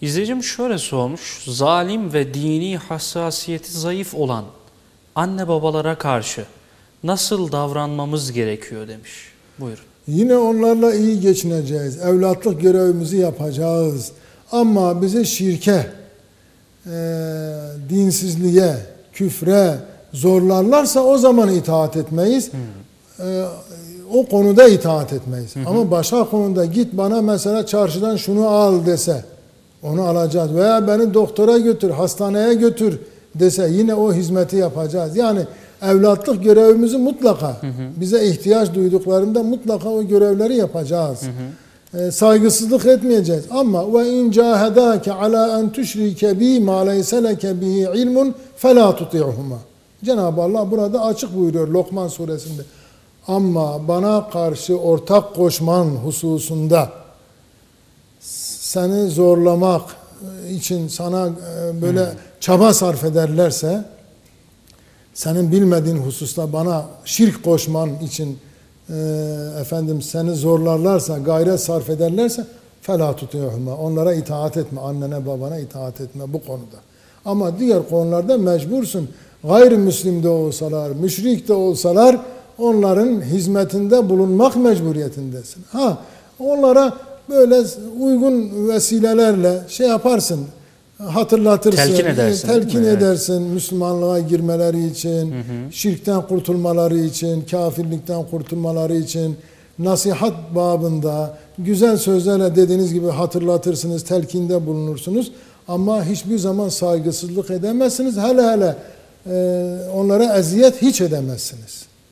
İzleyicim şöyle sormuş. Zalim ve dini hassasiyeti zayıf olan anne babalara karşı nasıl davranmamız gerekiyor demiş. Buyurun. Yine onlarla iyi geçineceğiz. Evlatlık görevimizi yapacağız. Ama bizi şirke, e, dinsizliğe, küfre zorlarlarsa o zaman itaat etmeyiz. E, o konuda itaat etmeyiz. Ama başka konuda git bana mesela çarşıdan şunu al dese onu alacağız. Veya beni doktora götür, hastaneye götür dese yine o hizmeti yapacağız. Yani evlatlık görevimizi mutlaka bize ihtiyaç duyduklarında mutlaka o görevleri yapacağız. E, saygısızlık etmeyeceğiz. Ama ve in cahedake ala en tuşrike bi ma leyse leke bihi ilmun fela tuti'huma. Cenab-ı Allah burada açık buyuruyor Lokman suresinde. Ama bana karşı ortak koşman hususunda seni zorlamak için sana e, böyle çaba sarf ederlerse senin bilmediğin hususta bana şirk koşman için e, efendim seni zorlarlarsa, gayret sarf ederlerse fela tutuyorhuma. Onlara itaat etme, annene babana itaat etme bu konuda. Ama diğer konularda mecbursun. Gayrimüslim de olsalar, müşrik de olsalar onların hizmetinde bulunmak mecburiyetindesin. Ha, onlara böyle uygun vesilelerle şey yaparsın, hatırlatırsın, Telkin edersin, telkin mi? Evet. edersin Müslümanlığa girmeleri için, şirkten kurtulmaları için, kafirlikten kurtulmaları için, nasihat babında güzel sözlerle dediğiniz gibi hatırlatırsınız, telkinde bulunursunuz. Ama hiçbir zaman saygısızlık edemezsiniz. Hele hele e, onlara eziyet hiç edemezsiniz.